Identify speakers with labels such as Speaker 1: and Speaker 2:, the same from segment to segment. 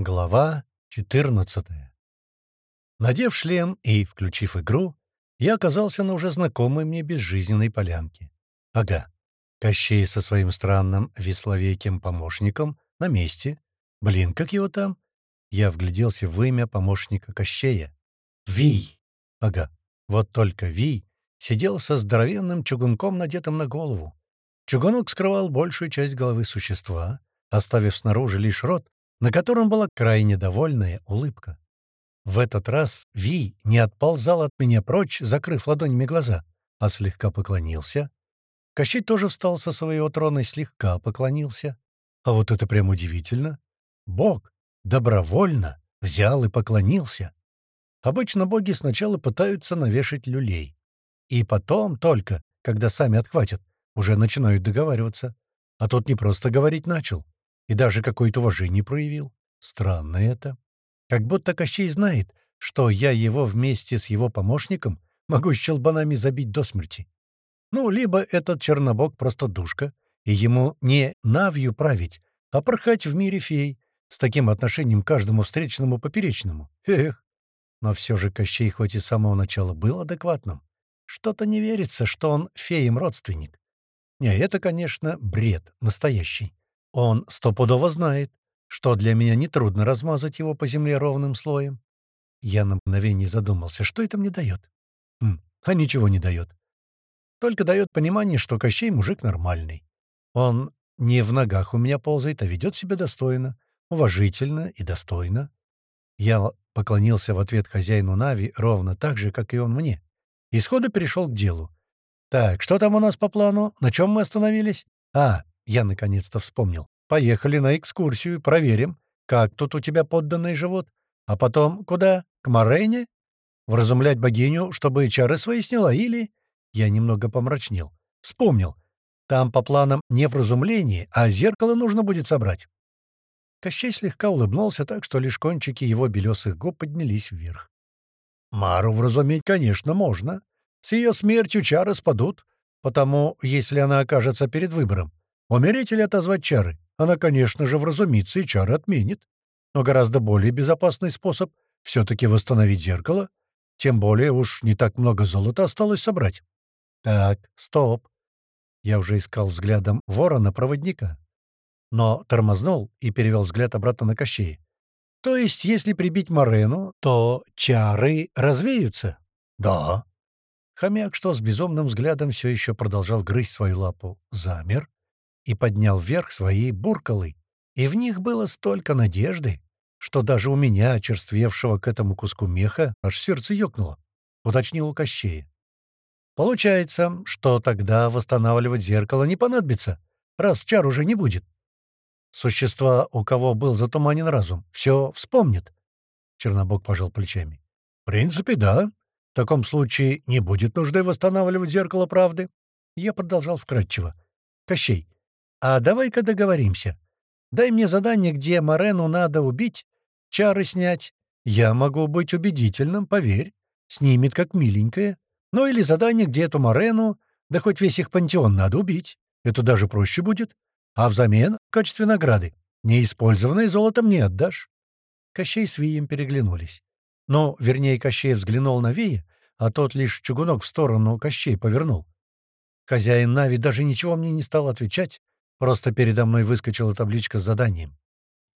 Speaker 1: Глава 14 Надев шлем и включив игру, я оказался на уже знакомой мне безжизненной полянке. Ага, Кощей со своим странным весловеким помощником на месте. Блин, как его там? Я вгляделся в имя помощника Кощея. Вий. Ага, вот только Вий сидел со здоровенным чугунком, надетым на голову. Чугунок скрывал большую часть головы существа, оставив снаружи лишь рот, на котором была крайне довольная улыбка. В этот раз Ви не отползал от меня прочь, закрыв ладонями глаза, а слегка поклонился. Кощей тоже встал со своего трона и слегка поклонился. А вот это прям удивительно. Бог добровольно взял и поклонился. Обычно боги сначала пытаются навешать люлей. И потом только, когда сами отхватят, уже начинают договариваться. А тот не просто говорить начал, и даже какое-то уважение проявил. Странно это. Как будто Кощей знает, что я его вместе с его помощником могу щелбанами забить до смерти. Ну, либо этот Чернобог просто душка, и ему не навью править, а порхать в мире фей, с таким отношением к каждому встречному поперечному. Эх! Но все же Кощей хоть и с самого начала был адекватным. Что-то не верится, что он феем родственник. Не, это, конечно, бред настоящий. Он стопудово знает, что для меня нетрудно размазать его по земле ровным слоем. Я на мгновение задумался, что это мне дает. Хм, а ничего не дает. Только дает понимание, что Кощей мужик нормальный. Он не в ногах у меня ползает, а ведет себя достойно, уважительно и достойно. Я поклонился в ответ хозяину Нави ровно так же, как и он мне. И сходу перешел к делу. «Так, что там у нас по плану? На чем мы остановились?» «А, я наконец-то вспомнил. Поехали на экскурсию, проверим, как тут у тебя подданные живут. А потом куда? К Морене? Вразумлять богиню, чтобы чары свои сняла, или...» Я немного помрачнел. Вспомнил. Там по планам не вразумление, а зеркало нужно будет собрать. Кощей слегка улыбнулся так, что лишь кончики его белесых губ поднялись вверх. «Мару вразуметь, конечно, можно. С ее смертью чары спадут, потому, если она окажется перед выбором, Умереть или отозвать чары? Она, конечно же, вразумится и чары отменит. Но гораздо более безопасный способ — все-таки восстановить зеркало. Тем более уж не так много золота осталось собрать. Так, стоп. Я уже искал взглядом ворона-проводника. Но тормознул и перевел взгляд обратно на Кощея. То есть, если прибить Морену, то чары развеются? Да. Хомяк, что с безумным взглядом все еще продолжал грызть свою лапу, замер, и поднял вверх свои буркалы, и в них было столько надежды, что даже у меня, очерствевшего к этому куску меха, аж сердце ёкнуло, — уточнил у Кощея. «Получается, что тогда восстанавливать зеркало не понадобится, раз чар уже не будет. Существа, у кого был затуманен разум, все вспомнят». Чернобог пожал плечами. «В принципе, да. В таком случае не будет нужды восстанавливать зеркало правды». Я продолжал вкратчиво. «Кощей, а давай-ка договоримся. Дай мне задание, где Морену надо убить, чары снять. Я могу быть убедительным, поверь. Снимет как миленькая. Ну или задание, где эту Морену, да хоть весь их пантеон надо убить. Это даже проще будет. А взамен, в качестве награды, неиспользованное золото мне отдашь. Кощей с Вием переглянулись. Ну, вернее, Кощей взглянул на Вия, а тот лишь чугунок в сторону Кощей повернул. Хозяин Нави даже ничего мне не стал отвечать, Просто передо мной выскочила табличка с заданием.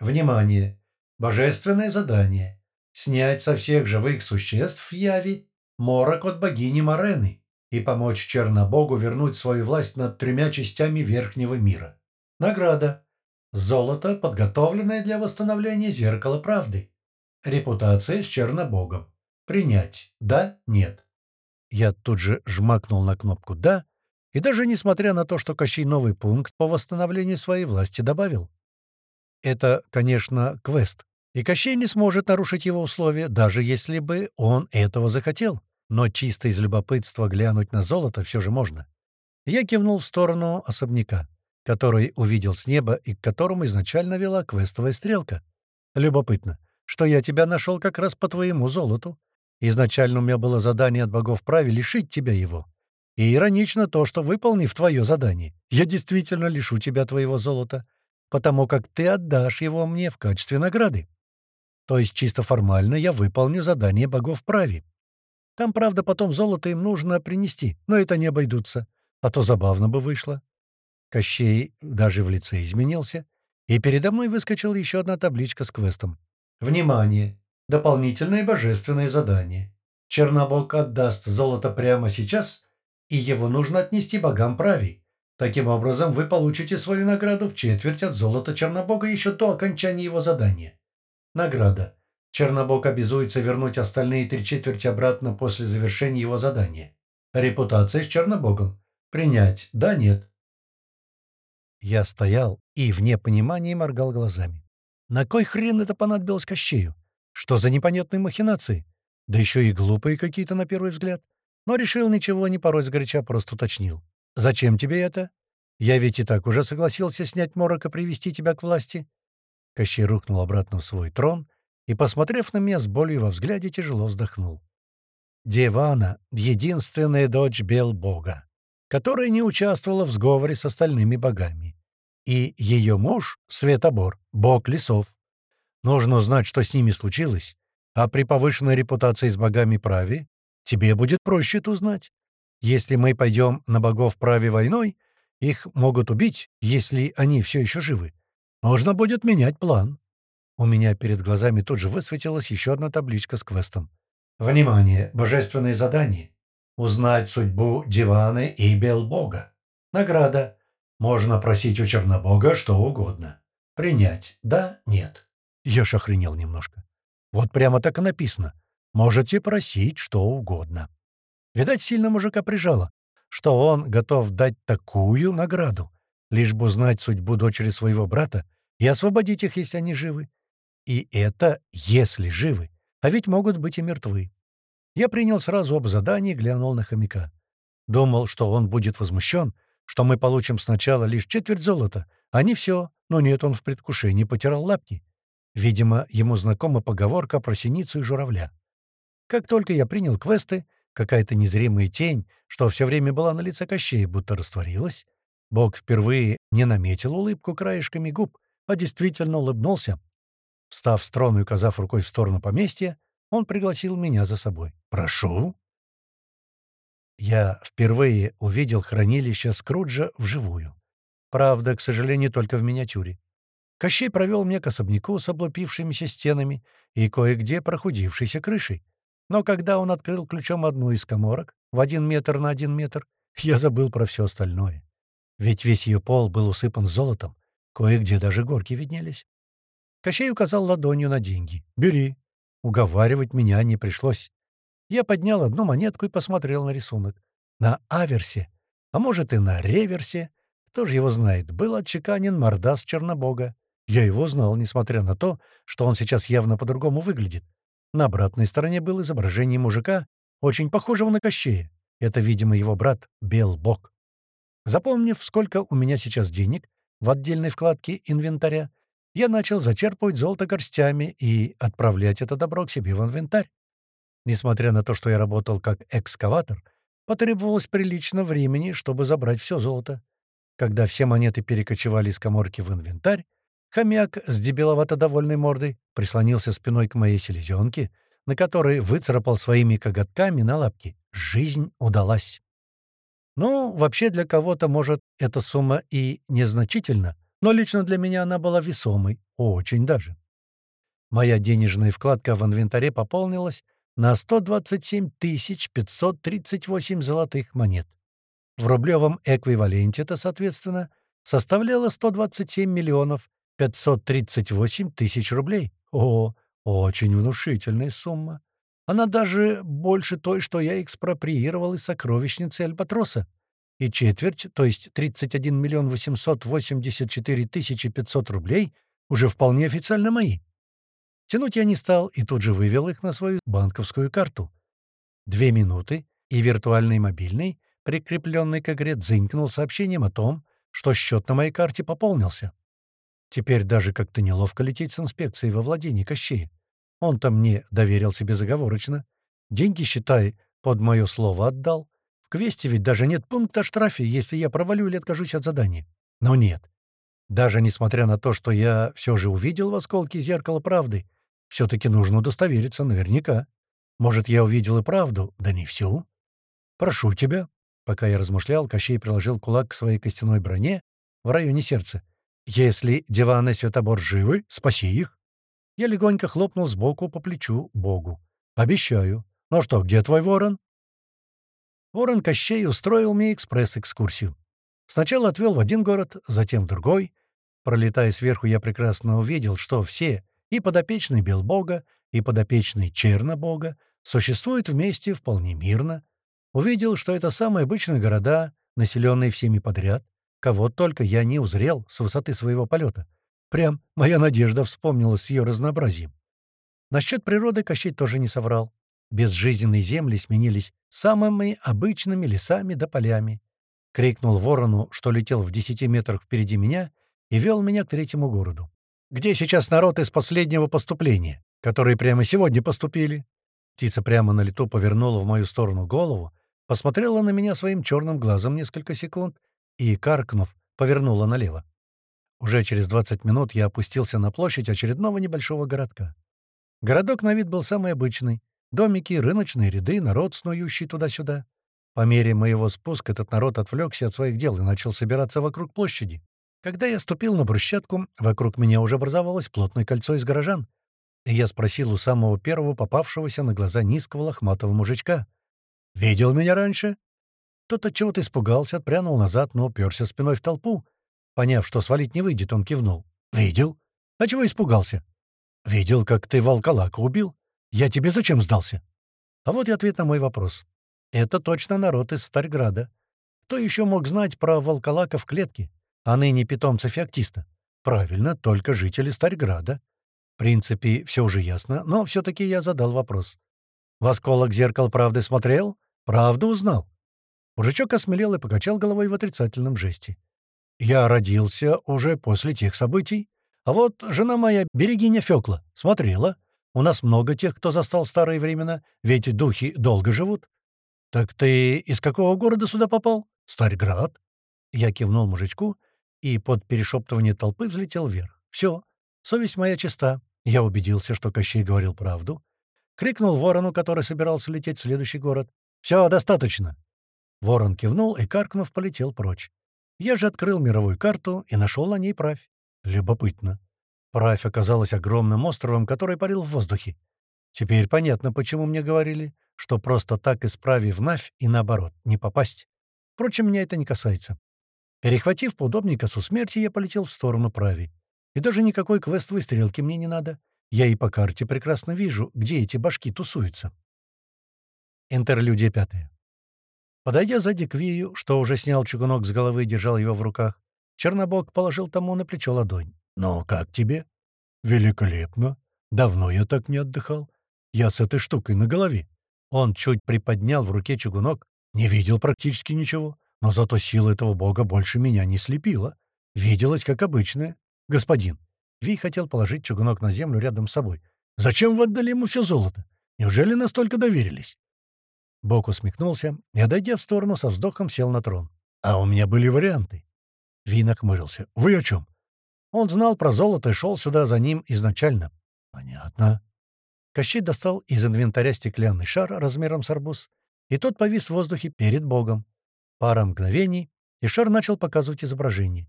Speaker 1: Внимание! Божественное задание. Снять со всех живых существ в Яви морок от богини Морены и помочь Чернобогу вернуть свою власть над тремя частями Верхнего мира. Награда. Золото, подготовленное для восстановления зеркала правды. Репутация с Чернобогом. Принять. Да, нет. Я тут же жмакнул на кнопку «Да», и даже несмотря на то, что Кощей новый пункт по восстановлению своей власти добавил. Это, конечно, квест, и Кощей не сможет нарушить его условия, даже если бы он этого захотел. Но чисто из любопытства глянуть на золото все же можно. Я кивнул в сторону особняка, который увидел с неба и к которому изначально вела квестовая стрелка. Любопытно, что я тебя нашел как раз по твоему золоту. Изначально у меня было задание от богов праве лишить тебя его. И иронично то, что, выполнив твое задание, я действительно лишу тебя твоего золота, потому как ты отдашь его мне в качестве награды. То есть чисто формально я выполню задание богов праве. Там, правда, потом золото им нужно принести, но это не обойдутся, а то забавно бы вышло. Кощей даже в лице изменился, и передо мной выскочила еще одна табличка с квестом. «Внимание! Дополнительное божественное задание. Чернобог отдаст золото прямо сейчас, и его нужно отнести богам правей. Таким образом, вы получите свою награду в четверть от золота Чернобога еще до окончания его задания. Награда. Чернобог обязуется вернуть остальные три четверти обратно после завершения его задания. Репутация с Чернобогом. Принять. Да, нет. Я стоял и в непонимании моргал глазами. На кой хрен это понадобилось Кощею? Что за непонятные махинации? Да еще и глупые какие-то на первый взгляд. Но решил ничего не пороть сгоряча, просто уточнил. «Зачем тебе это? Я ведь и так уже согласился снять морок и привести тебя к власти». Кощей рухнул обратно в свой трон и, посмотрев на меня с болью во взгляде, тяжело вздохнул. Девана — единственная дочь Белбога, которая не участвовала в сговоре с остальными богами. И ее муж — Светобор, бог лесов. Нужно узнать, что с ними случилось, а при повышенной репутации с богами праве тебе будет проще это узнать. Если мы пойдем на богов праве войной, их могут убить, если они все еще живы. Нужно будет менять план. У меня перед глазами тут же высветилась еще одна табличка с квестом. Внимание! Божественное задание. Узнать судьбу Диваны и Белбога. Награда. Можно просить у Чернобога что угодно. Принять. Да, нет. Я ж охренел немножко. Вот прямо так и написано. Можете просить что угодно. Видать, сильно мужика прижало, что он готов дать такую награду, лишь бы узнать судьбу дочери своего брата и освободить их, если они живы. И это если живы, а ведь могут быть и мертвы. Я принял сразу об задании и глянул на хомяка. Думал, что он будет возмущен, что мы получим сначала лишь четверть золота, а не все, но нет, он в предвкушении потирал лапки. Видимо, ему знакома поговорка про синицу и журавля. Как только я принял квесты, какая-то незримая тень, что все время была на лице Кощея, будто растворилась. Бог впервые не наметил улыбку краешками губ, а действительно улыбнулся, Встав с трона и указав рукой в сторону поместья, он пригласил меня за собой. «Прошу». Я впервые увидел хранилище Скруджа вживую. Правда, к сожалению, только в миниатюре. Кощей провел меня к особняку с облупившимися стенами и кое-где прохудившейся крышей. Но когда он открыл ключом одну из коморок, в один метр на один метр, я забыл про все остальное. Ведь весь ее пол был усыпан золотом, кое-где даже горки виднелись. Кощей указал ладонью на деньги. «Бери». Уговаривать меня не пришлось. Я поднял одну монетку и посмотрел на рисунок. На аверсе, а может и на реверсе, кто же его знает, был отчеканен мордас Чернобога. Я его знал, несмотря на то, что он сейчас явно по-другому выглядит. На обратной стороне было изображение мужика, очень похожего на Кощея. Это, видимо, его брат Белбог. Запомнив, сколько у меня сейчас денег в отдельной вкладке инвентаря, я начал зачерпывать золото горстями и отправлять это добро к себе в инвентарь. Несмотря на то, что я работал как экскаватор, потребовалось прилично времени, чтобы забрать все золото. Когда все монеты перекочевали из коморки в инвентарь, хомяк с дебиловато довольной мордой прислонился спиной к моей селезенке, на которой выцарапал своими коготками на лапки. Жизнь удалась. Ну, вообще для кого-то, может, эта сумма и незначительна, но лично для меня она была весомой, очень даже. Моя денежная вкладка в инвентаре пополнилась на 127 538 золотых монет. В рублевом эквиваленте это, соответственно, составляло 127 миллионов 538 тысяч рублей. О, очень внушительная сумма. Она даже больше той, что я экспроприировал из сокровищницы Альбатроса и четверть, то есть 31 миллион 884 тысячи 500 рублей, уже вполне официально мои. Тянуть я не стал и тут же вывел их на свою банковскую карту. Две минуты, и виртуальный мобильный, прикрепленный к игре, дзынькнул сообщением о том, что счет на моей карте пополнился. Теперь даже как-то неловко лететь с инспекцией во владении Кощея. Он-то мне доверился безоговорочно. Деньги, считай, под мое слово отдал. В квесте ведь даже нет пункта о штрафе, если я провалю или откажусь от задания. Но нет. Даже несмотря на то, что я все же увидел в осколке зеркала правды, Все-таки нужно удостовериться наверняка. Может, я увидел и правду, да не всю. Прошу тебя». Пока я размышлял, Кощей приложил кулак к своей костяной броне в районе сердца. «Если Диван и Святобор живы, спаси их». Я легонько хлопнул сбоку по плечу Богу. «Обещаю. Ну что, где твой ворон?» Ворон Кощей устроил мне экспресс-экскурсию. Сначала отвел в один город, затем в другой. Пролетая сверху, я прекрасно увидел, что все, и подопечный Белбога, и подопечный Чернобога, существуют вместе вполне мирно. Увидел, что это самые обычные города, населенные всеми подряд, кого только я не узрел с высоты своего полета. Прям моя надежда вспомнилась с ее разнообразием. Насчет природы Кощей тоже не соврал. Безжизненные земли сменились самыми обычными лесами да полями. Крикнул ворону, что летел в десяти метрах впереди меня, и вел меня к третьему городу. «Где сейчас народ из последнего поступления, которые прямо сегодня поступили?» Птица прямо на лету повернула в мою сторону голову, посмотрела на меня своим черным глазом несколько секунд и, каркнув, повернула налево. Уже через 20 минут я опустился на площадь очередного небольшого городка. Городок на вид был самый обычный. Домики, рыночные ряды, народ, снующий туда-сюда. По мере моего спуска этот народ отвлекся от своих дел и начал собираться вокруг площади. Когда я ступил на брусчатку, вокруг меня уже образовалось плотное кольцо из горожан. И я спросил у самого первого попавшегося на глаза низкого лохматого мужичка. «Видел меня раньше?» Тот от чего-то испугался, отпрянул назад, но уперся спиной в толпу. Поняв, что свалить не выйдет, он кивнул. «Видел? А чего испугался?» «Видел, как ты волколака убил. Я тебе зачем сдался?» А вот и ответ на мой вопрос. Это точно народ из Старграда. Кто еще мог знать про волколака в клетке, а ныне питомца феоктиста? Правильно, только жители Старграда. В принципе, все уже ясно, но все-таки я задал вопрос. «В осколок зеркал правды смотрел? Правду узнал?» Мужичок осмелел и покачал головой в отрицательном жесте. «Я родился уже после тех событий. А вот жена моя, берегиня Фёкла, смотрела. У нас много тех, кто застал старые времена, ведь духи долго живут. «Так ты из какого города сюда попал?» «Старьград». Я кивнул мужичку и под перешептывание толпы взлетел вверх. «Все, совесть моя чиста». Я убедился, что Кощей говорил правду. Крикнул ворону, который собирался лететь в следующий город. «Все, достаточно». Ворон кивнул и, каркнув, полетел прочь. Я же открыл мировую карту и нашел на ней правь. Любопытно. Правь оказалась огромным островом, который парил в воздухе. Теперь понятно, почему мне говорили, что просто так исправив Навь и наоборот, не попасть. Впрочем, меня это не касается. Перехватив поудобнее косу смерти, я полетел в сторону Прави. И даже никакой квестовой стрелки мне не надо. Я и по карте прекрасно вижу, где эти башки тусуются. Интерлюдия пятая. Подойдя сзади к Вию, что уже снял чугунок с головы и держал его в руках, Чернобог положил тому на плечо ладонь. «Ну, как тебе?» «Великолепно. Давно я так не отдыхал. Я с этой штукой на голове. Он чуть приподнял в руке чугунок, не видел практически ничего, но зато сила этого бога больше меня не слепила. Виделась, как обычная. Господин, Ви хотел положить чугунок на землю рядом с собой. «Зачем вы отдали ему все золото? Неужели настолько доверились?» Бог усмехнулся и, отойдя в сторону, со вздохом сел на трон. «А у меня были варианты». Ви нахмурился. «Вы о чем?» Он знал про золото и шел сюда за ним изначально. «Понятно. Кощей достал из инвентаря стеклянный шар размером с арбуз, и тот повис в воздухе перед Богом. Пара мгновений, и шар начал показывать изображение.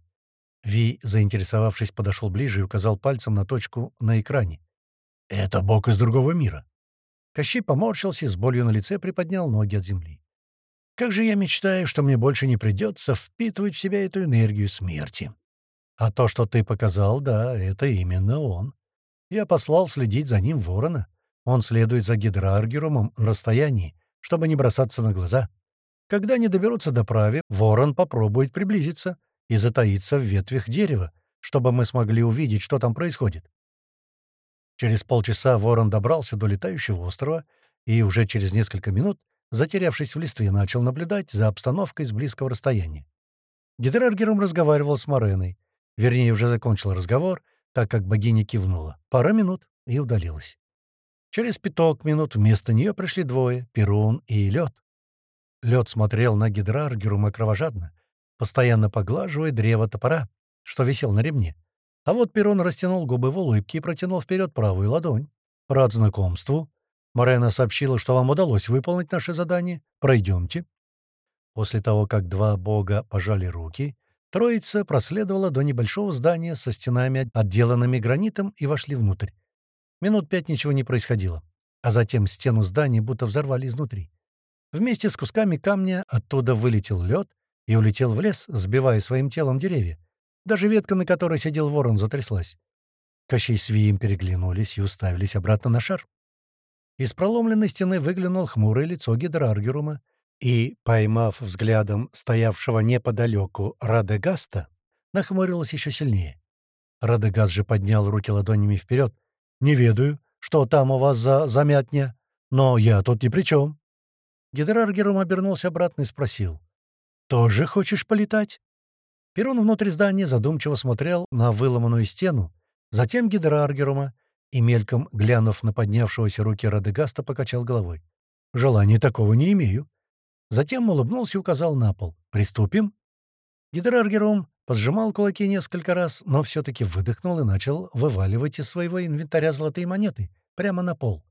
Speaker 1: Ви, заинтересовавшись, подошел ближе и указал пальцем на точку на экране. «Это Бог из другого мира». Кощей поморщился и с болью на лице приподнял ноги от земли. «Как же я мечтаю, что мне больше не придется впитывать в себя эту энергию смерти. А то, что ты показал, да, это именно он. Я послал следить за ним ворона. Он следует за гидроаргерумом в расстоянии, чтобы не бросаться на глаза. Когда они доберутся до прави, ворон попробует приблизиться и затаиться в ветвях дерева, чтобы мы смогли увидеть, что там происходит. Через полчаса ворон добрался до летающего острова и уже через несколько минут, затерявшись в листве, начал наблюдать за обстановкой с близкого расстояния. Гидраргерум разговаривал с Мореной. Вернее, уже закончил разговор, так как богиня кивнула. Пара минут и удалилась. Через пяток минут вместо нее пришли двое — Перун и Лед. Лед смотрел на Гидраргерума кровожадно, постоянно поглаживая древо топора, что висел на ремне. А вот Перун растянул губы в улыбке и протянул вперед правую ладонь. «Рад знакомству. Морена сообщила, что вам удалось выполнить наше задание. Пройдемте». После того, как два бога пожали руки, троица проследовала до небольшого здания со стенами, отделанными гранитом, и вошли внутрь. Минут пять ничего не происходило, а затем стену здания будто взорвали изнутри. Вместе с кусками камня оттуда вылетел лед и улетел в лес, сбивая своим телом деревья. Даже ветка, на которой сидел ворон, затряслась. Кощей с Вием переглянулись и уставились обратно на шар. Из проломленной стены выглянул хмурое лицо Гидраргерума и, поймав взглядом стоявшего неподалеку Радегаста, нахмурилась еще сильнее. Радегаст же поднял руки ладонями вперед. «Не ведаю, что там у вас за замятня, но я тут ни при чем. Гидраргерум обернулся обратно и спросил. «Тоже хочешь полетать?» Перун внутри здания задумчиво смотрел на выломанную стену, затем Гидраргерума и, мельком глянув на поднявшегося руки Радегаста, покачал головой. «Желания такого не имею». Затем улыбнулся и указал на пол. «Приступим?» Гидраргерум поджимал кулаки несколько раз, но все-таки выдохнул и начал вываливать из своего инвентаря золотые монеты прямо на пол.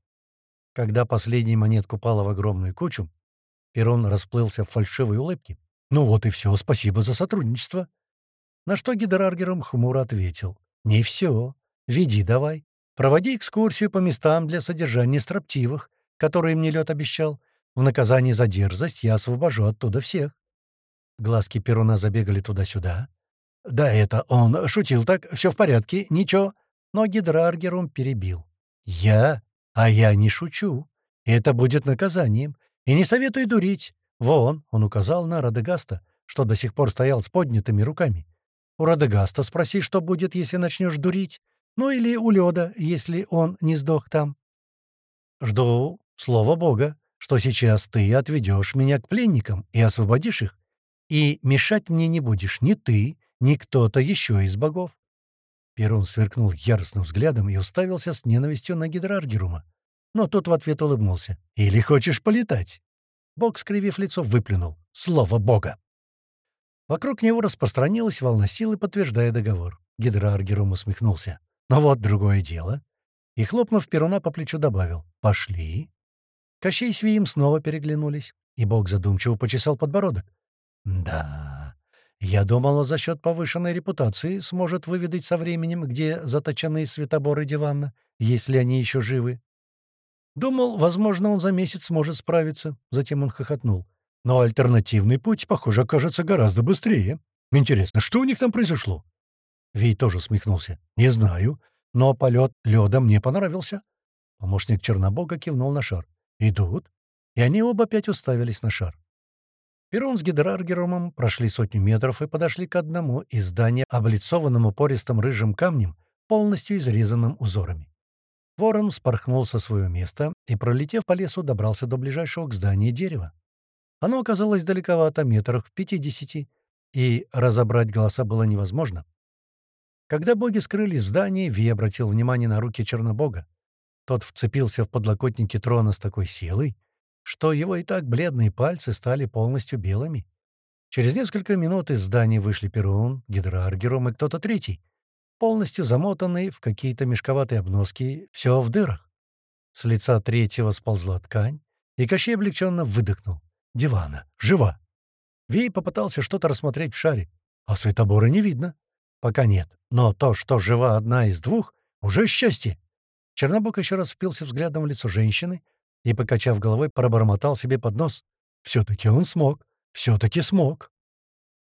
Speaker 1: Когда последняя монетка упала в огромную кучу, Перун расплылся в фальшивой улыбке. «Ну вот и все, спасибо за сотрудничество». На что Гидраргером хмуро ответил. «Не все. Веди давай. Проводи экскурсию по местам для содержания строптивых, которые мне лед обещал. В наказание за дерзость я освобожу оттуда всех». Глазки Перуна забегали туда-сюда. «Да это он шутил так, все в порядке, ничего». Но Гидраргером перебил. «Я а я не шучу. Это будет наказанием. И не советую дурить. Вон, он указал на Радегаста, что до сих пор стоял с поднятыми руками. У Радегаста спроси, что будет, если начнешь дурить. Ну или у Лёда, если он не сдох там. Жду, слова Бога, что сейчас ты отведешь меня к пленникам и освободишь их. И мешать мне не будешь ни ты, ни кто-то еще из богов. Перун сверкнул яростным взглядом и уставился с ненавистью на Гидраргерума. Но тот в ответ улыбнулся. «Или хочешь полетать?» Бог, скривив лицо, выплюнул. «Слово Бога!» Вокруг него распространилась волна силы, подтверждая договор. Гидраргерум усмехнулся. «Но вот другое дело». И, хлопнув Перуна по плечу, добавил. «Пошли». Кощей с Вием снова переглянулись, и Бог задумчиво почесал подбородок. «Да...» Я думала, за счет повышенной репутации сможет выведать со временем, где заточены Светобор и Диванна, если они еще живы. Думал, возможно, он за месяц сможет справиться. Затем он хохотнул. Но альтернативный путь, похоже, окажется гораздо быстрее. Интересно, что у них там произошло? Вей тоже усмехнулся. Не знаю, но полет лёда мне понравился. Помощник Чернобога кивнул на шар. «Идут?» И они оба опять уставились на шар. Перун с Гидраргерумом прошли сотню метров и подошли к одному из зданий, облицованному пористым рыжим камнем, полностью изрезанным узорами. Ворон спорхнул со своего места и, пролетев по лесу, добрался до ближайшего к зданию дерева. Оно оказалось далековато, метрах в пятидесяти, и разобрать голоса было невозможно. Когда боги скрылись в здании, Ви обратил внимание на руки Чернобога. Тот вцепился в подлокотники трона с такой силой, что его и так бледные пальцы стали полностью белыми. Через несколько минут из здания вышли Перун, Гидраргером и кто-то третий, полностью замотанный в какие-то мешковатые обноски, все в дырах. С лица третьего сползла ткань, и Кощей облегченно выдохнул. «Дивана! Жива!» Вей попытался что-то рассмотреть в шаре, а Светобора не видно. Пока нет, но то, что жива одна из двух, уже счастье. Чернобок еще раз впился взглядом в лицо женщины, и, покачав головой, пробормотал себе под нос. «Все-таки он смог! Все-таки смог!»